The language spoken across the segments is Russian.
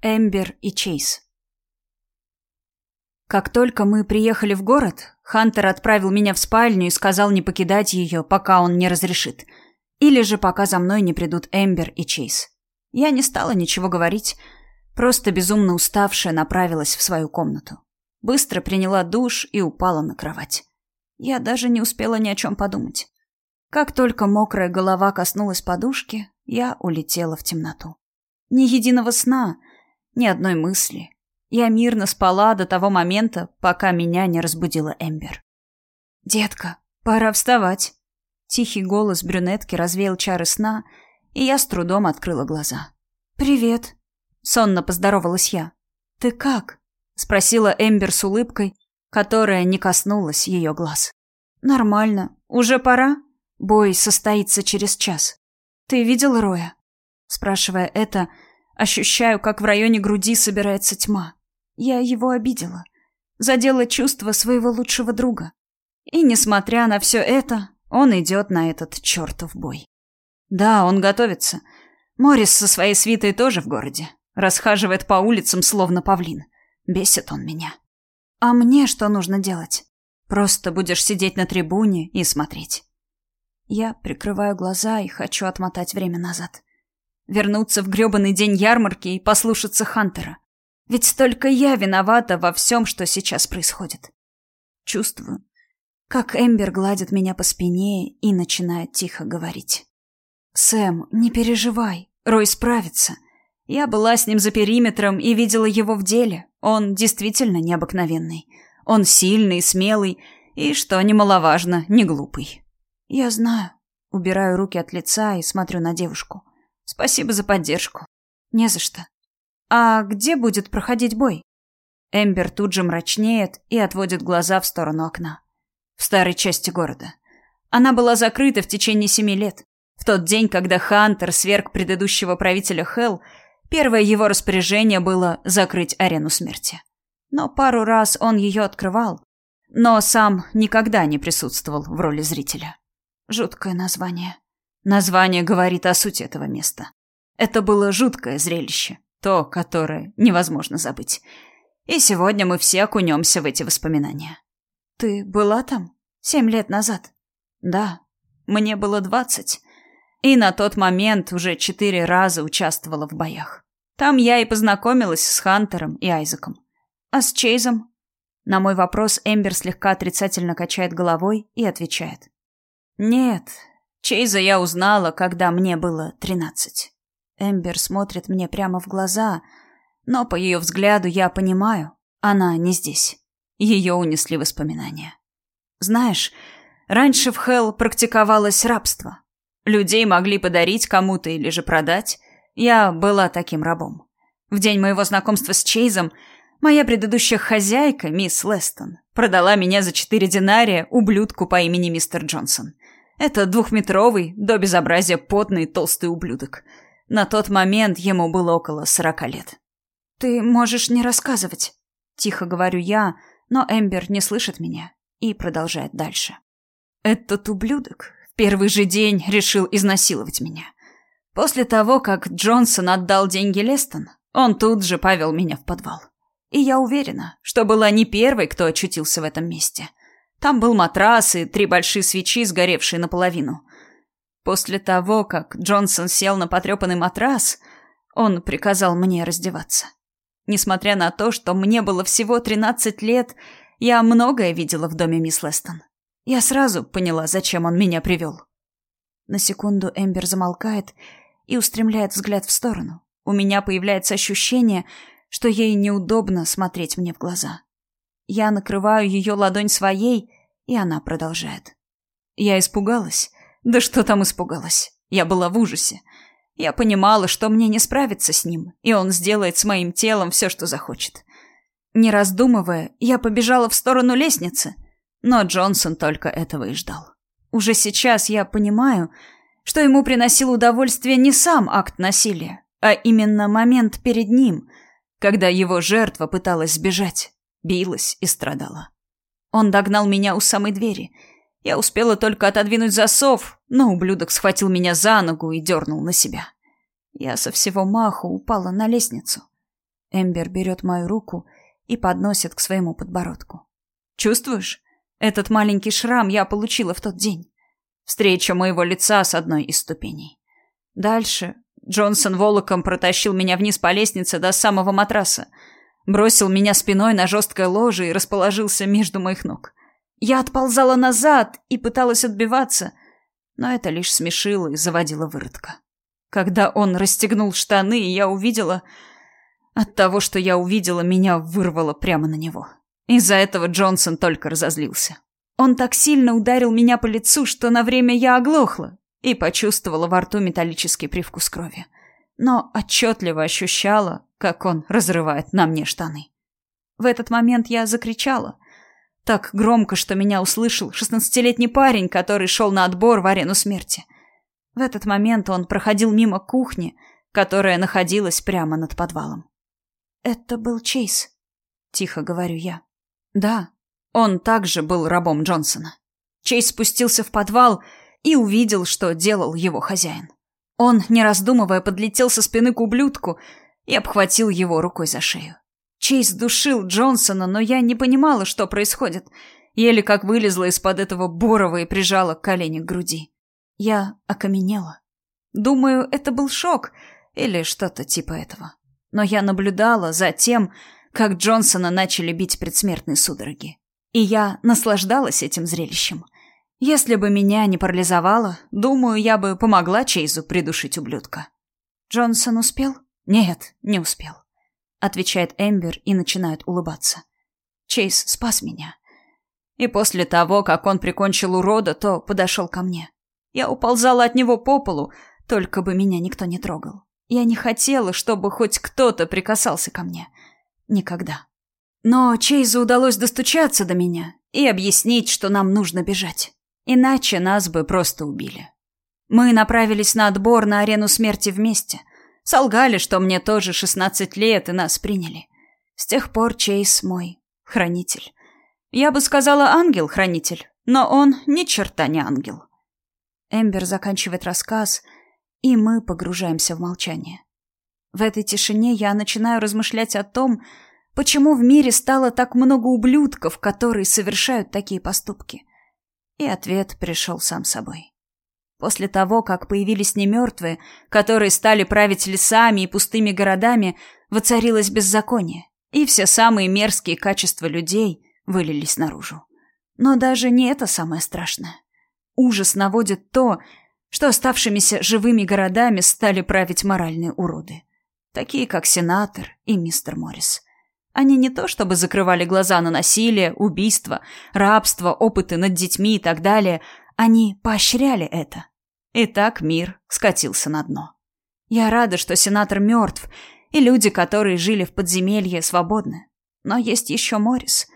Эмбер и Чейз. Как только мы приехали в город, Хантер отправил меня в спальню и сказал не покидать ее, пока он не разрешит. Или же пока за мной не придут Эмбер и Чейз. Я не стала ничего говорить, просто безумно уставшая направилась в свою комнату. Быстро приняла душ и упала на кровать. Я даже не успела ни о чем подумать. Как только мокрая голова коснулась подушки, я улетела в темноту. Ни единого сна — ни одной мысли. Я мирно спала до того момента, пока меня не разбудила Эмбер. «Детка, пора вставать». Тихий голос брюнетки развеял чары сна, и я с трудом открыла глаза. «Привет», — сонно поздоровалась я. «Ты как?» — спросила Эмбер с улыбкой, которая не коснулась ее глаз. «Нормально. Уже пора? Бой состоится через час. Ты видел Роя?» Спрашивая это, Ощущаю, как в районе груди собирается тьма. Я его обидела. Задела чувство своего лучшего друга. И, несмотря на все это, он идет на этот чертов бой. Да, он готовится. Морис со своей свитой тоже в городе. Расхаживает по улицам, словно павлин. Бесит он меня. А мне что нужно делать? Просто будешь сидеть на трибуне и смотреть. Я прикрываю глаза и хочу отмотать время назад. Вернуться в грёбаный день ярмарки и послушаться Хантера. Ведь только я виновата во всем, что сейчас происходит. Чувствую, как Эмбер гладит меня по спине и начинает тихо говорить. «Сэм, не переживай, Рой справится. Я была с ним за периметром и видела его в деле. Он действительно необыкновенный. Он сильный, смелый и, что немаловажно, не глупый. Я знаю. Убираю руки от лица и смотрю на девушку. Спасибо за поддержку. Не за что. А где будет проходить бой? Эмбер тут же мрачнеет и отводит глаза в сторону окна. В старой части города. Она была закрыта в течение семи лет. В тот день, когда Хантер сверг предыдущего правителя Хелл, первое его распоряжение было закрыть арену смерти. Но пару раз он ее открывал, но сам никогда не присутствовал в роли зрителя. Жуткое название. Название говорит о сути этого места. Это было жуткое зрелище, то, которое невозможно забыть. И сегодня мы все окунемся в эти воспоминания. Ты была там? Семь лет назад? Да. Мне было двадцать. И на тот момент уже четыре раза участвовала в боях. Там я и познакомилась с Хантером и Айзеком. А с Чейзом? На мой вопрос Эмбер слегка отрицательно качает головой и отвечает. Нет, Чейза я узнала, когда мне было тринадцать. Эмбер смотрит мне прямо в глаза, но по ее взгляду я понимаю, она не здесь. Ее унесли воспоминания. Знаешь, раньше в Хелл практиковалось рабство. Людей могли подарить кому-то или же продать. Я была таким рабом. В день моего знакомства с Чейзом моя предыдущая хозяйка, мисс Лестон, продала меня за четыре динария ублюдку по имени мистер Джонсон. Это двухметровый, до безобразия потный толстый ублюдок. На тот момент ему было около сорока лет. «Ты можешь не рассказывать», — тихо говорю я, но Эмбер не слышит меня и продолжает дальше. «Этот ублюдок в первый же день решил изнасиловать меня. После того, как Джонсон отдал деньги Лестон, он тут же повел меня в подвал. И я уверена, что была не первой, кто очутился в этом месте. Там был матрас и три большие свечи, сгоревшие наполовину. После того, как Джонсон сел на потрепанный матрас, он приказал мне раздеваться. Несмотря на то, что мне было всего 13 лет, я многое видела в доме мисс Лестон. Я сразу поняла, зачем он меня привел. На секунду Эмбер замолкает и устремляет взгляд в сторону. У меня появляется ощущение, что ей неудобно смотреть мне в глаза. Я накрываю ее ладонь своей, и она продолжает. Я испугалась. Да что там испугалась? Я была в ужасе. Я понимала, что мне не справиться с ним, и он сделает с моим телом все, что захочет. Не раздумывая, я побежала в сторону лестницы, но Джонсон только этого и ждал. Уже сейчас я понимаю, что ему приносил удовольствие не сам акт насилия, а именно момент перед ним, когда его жертва пыталась сбежать билась и страдала. Он догнал меня у самой двери. Я успела только отодвинуть засов, но ублюдок схватил меня за ногу и дернул на себя. Я со всего маху упала на лестницу. Эмбер берет мою руку и подносит к своему подбородку. Чувствуешь? Этот маленький шрам я получила в тот день. Встреча моего лица с одной из ступеней. Дальше Джонсон волоком протащил меня вниз по лестнице до самого матраса, бросил меня спиной на жесткое ложе и расположился между моих ног. Я отползала назад и пыталась отбиваться, но это лишь смешило и заводило выродка. Когда он расстегнул штаны, я увидела... От того, что я увидела, меня вырвало прямо на него. Из-за этого Джонсон только разозлился. Он так сильно ударил меня по лицу, что на время я оглохла и почувствовала во рту металлический привкус крови. Но отчетливо ощущала, как он разрывает на мне штаны. В этот момент я закричала. Так громко, что меня услышал шестнадцатилетний парень, который шел на отбор в арену смерти. В этот момент он проходил мимо кухни, которая находилась прямо над подвалом. «Это был Чейз», — тихо говорю я. «Да, он также был рабом Джонсона». Чейз спустился в подвал и увидел, что делал его хозяин. Он, не раздумывая, подлетел со спины к ублюдку и обхватил его рукой за шею. Чейз душил Джонсона, но я не понимала, что происходит. Еле как вылезла из-под этого борова и прижала колени к груди. Я окаменела. Думаю, это был шок или что-то типа этого. Но я наблюдала за тем, как Джонсона начали бить предсмертные судороги. И я наслаждалась этим зрелищем. Если бы меня не парализовало, думаю, я бы помогла Чейзу придушить ублюдка. Джонсон успел? Нет, не успел. Отвечает Эмбер и начинает улыбаться. Чейз спас меня. И после того, как он прикончил урода, то подошел ко мне. Я уползала от него по полу, только бы меня никто не трогал. Я не хотела, чтобы хоть кто-то прикасался ко мне. Никогда. Но Чейзу удалось достучаться до меня и объяснить, что нам нужно бежать. Иначе нас бы просто убили. Мы направились на отбор на арену смерти вместе. Солгали, что мне тоже 16 лет, и нас приняли. С тех пор Чейз мой хранитель. Я бы сказала ангел-хранитель, но он ни черта не ангел. Эмбер заканчивает рассказ, и мы погружаемся в молчание. В этой тишине я начинаю размышлять о том, почему в мире стало так много ублюдков, которые совершают такие поступки. И ответ пришел сам собой. После того, как появились немертвые, которые стали править лесами и пустыми городами, воцарилось беззаконие, и все самые мерзкие качества людей вылились наружу. Но даже не это самое страшное. Ужас наводит то, что оставшимися живыми городами стали править моральные уроды. Такие, как сенатор и мистер Моррис. Они не то чтобы закрывали глаза на насилие, убийство, рабство, опыты над детьми и так далее, они поощряли это. И так мир скатился на дно. Я рада, что сенатор мертв, и люди, которые жили в подземелье, свободны. Но есть еще Моррис,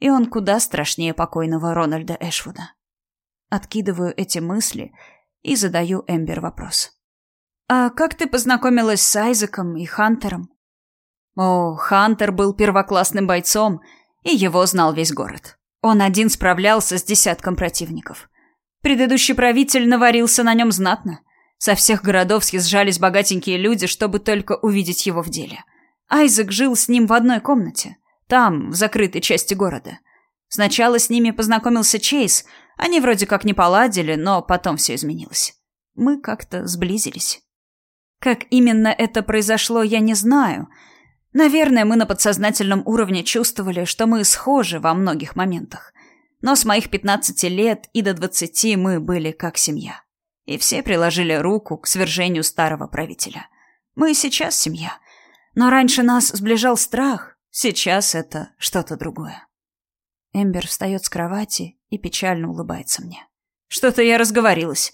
и он куда страшнее покойного Рональда Эшвуда. Откидываю эти мысли и задаю Эмбер вопрос. «А как ты познакомилась с Айзеком и Хантером?» О, Хантер был первоклассным бойцом, и его знал весь город. Он один справлялся с десятком противников. Предыдущий правитель наварился на нем знатно. Со всех городов съезжались богатенькие люди, чтобы только увидеть его в деле. Айзек жил с ним в одной комнате, там, в закрытой части города. Сначала с ними познакомился Чейз, они вроде как не поладили, но потом все изменилось. Мы как-то сблизились. Как именно это произошло, я не знаю. Наверное, мы на подсознательном уровне чувствовали, что мы схожи во многих моментах. Но с моих 15 лет и до 20 мы были как семья. И все приложили руку к свержению старого правителя. Мы сейчас семья. Но раньше нас сближал страх, сейчас это что-то другое. Эмбер встает с кровати и печально улыбается мне. Что-то я разговорилась.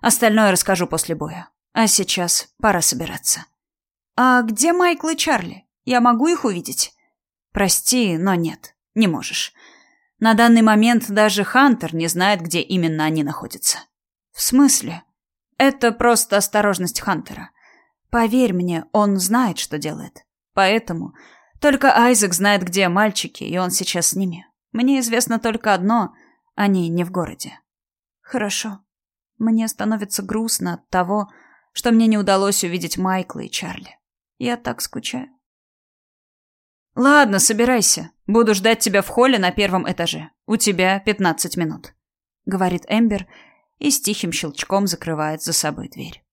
Остальное расскажу после боя. А сейчас пора собираться. А где Майкл и Чарли? Я могу их увидеть? Прости, но нет, не можешь. На данный момент даже Хантер не знает, где именно они находятся. В смысле? Это просто осторожность Хантера. Поверь мне, он знает, что делает. Поэтому только Айзек знает, где мальчики, и он сейчас с ними. Мне известно только одно — они не в городе. Хорошо. Мне становится грустно от того, что мне не удалось увидеть Майкла и Чарли. Я так скучаю. Ладно, собирайся. Буду ждать тебя в холле на первом этаже. У тебя пятнадцать минут, говорит Эмбер и с тихим щелчком закрывает за собой дверь.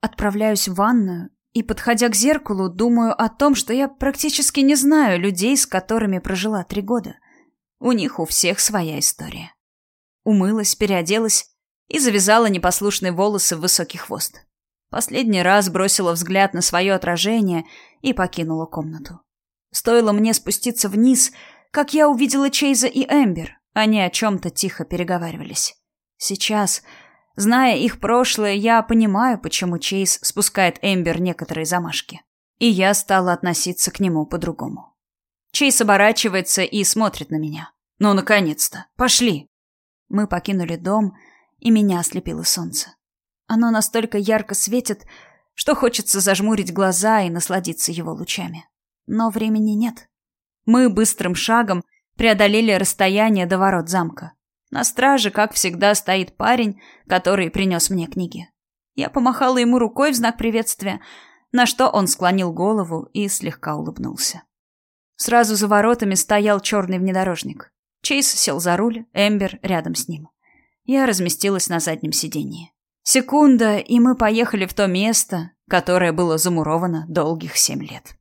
Отправляюсь в ванную и, подходя к зеркалу, думаю о том, что я практически не знаю людей, с которыми прожила три года. У них у всех своя история. Умылась, переоделась и завязала непослушные волосы в высокий хвост. Последний раз бросила взгляд на свое отражение и покинула комнату. Стоило мне спуститься вниз, как я увидела Чейза и Эмбер. Они о чем-то тихо переговаривались. Сейчас, зная их прошлое, я понимаю, почему Чейз спускает Эмбер некоторые замашки. И я стала относиться к нему по-другому. Чейз оборачивается и смотрит на меня. «Ну, наконец-то! Пошли!» Мы покинули дом, и меня ослепило солнце. Оно настолько ярко светит, что хочется зажмурить глаза и насладиться его лучами. Но времени нет. Мы быстрым шагом преодолели расстояние до ворот замка. На страже, как всегда, стоит парень, который принес мне книги. Я помахала ему рукой в знак приветствия, на что он склонил голову и слегка улыбнулся. Сразу за воротами стоял черный внедорожник. Чейз сел за руль, Эмбер рядом с ним. Я разместилась на заднем сиденье. Секунда, и мы поехали в то место, которое было замуровано долгих семь лет.